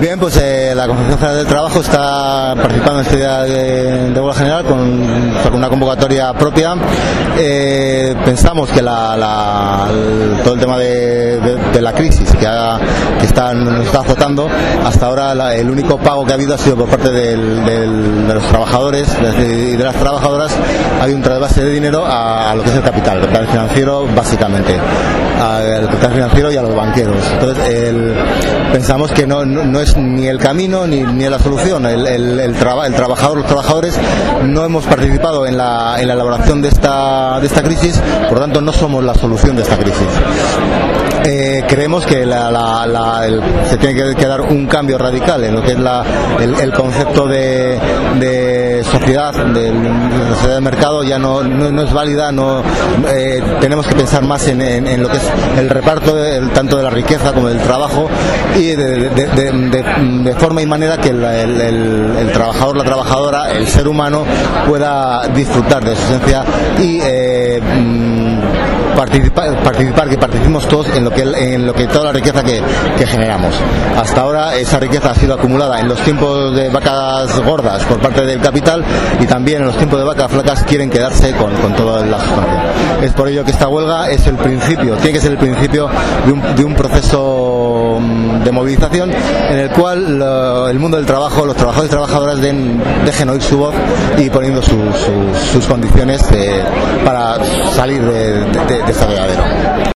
Bien, pues eh, la Federal del Trabajo está participando en este día de, de huelga general con, una convocatoria propia. Eh, pensamos que la- la- todo el tema de, la crisis que, ha- que está, nos está azotando, hasta ahora la- el único pago que ha habido ha sido por parte del- de los trabajadores y de las trabajadoras. Hay un trasvase de dinero a, a lo que es el capital, el capital financiero básicamente, al capital financiero y a los banqueros. Entonces, el- pensamos que no, no, es ni el camino ni, ni la solución. El, el- el el trabajador, los trabajadores no hemos participado en la, en la elaboración de esta, de esta crisis, por tanto no somos la solución de esta crisis. Eh, creemos que la- la- la- se tiene que, dar un cambio radical en lo que es el, el concepto de sociedad, de, sociedad de mercado, ya no, no, no es válida, no, eh, tenemos que pensar más en, lo que es el reparto el- tanto de la riqueza como del trabajo y de, de- de- de- de forma y manera que el, el- el- el trabajador, la trabajadora, el ser humano pueda disfrutar de su esencia y eh, mm, participar, participar, que participemos todos en lo que en lo que toda la riqueza que, que generamos. Hasta ahora esa riqueza ha sido acumulada en los tiempos de vacas gordas por parte del capital y también en los tiempos de vacas flacas quieren quedarse con, con toda la sustancia. Es por ello que esta huelga es el principio, tiene que ser el principio de un, de un proceso mm, de movilización en el cual el mundo del trabajo, los trabajadores y trabajadoras den- dejen oír su voz y poniendo su- su- sus condiciones eh, para salir de, de, de este.